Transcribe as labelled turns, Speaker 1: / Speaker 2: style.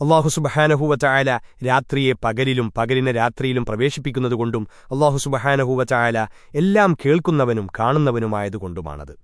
Speaker 1: അള്ളാഹുസുബഹാനഹൂവ രാത്രിയെ പകലിലും പകലിനെ രാത്രിയിലും പ്രവേശിപ്പിക്കുന്നതുകൊണ്ടും അള്ളാഹുസുബഹാനഹൂവ എല്ലാം കേൾക്കുന്നവനും കാണുന്നവനുമായതുകൊണ്ടുമാണത്.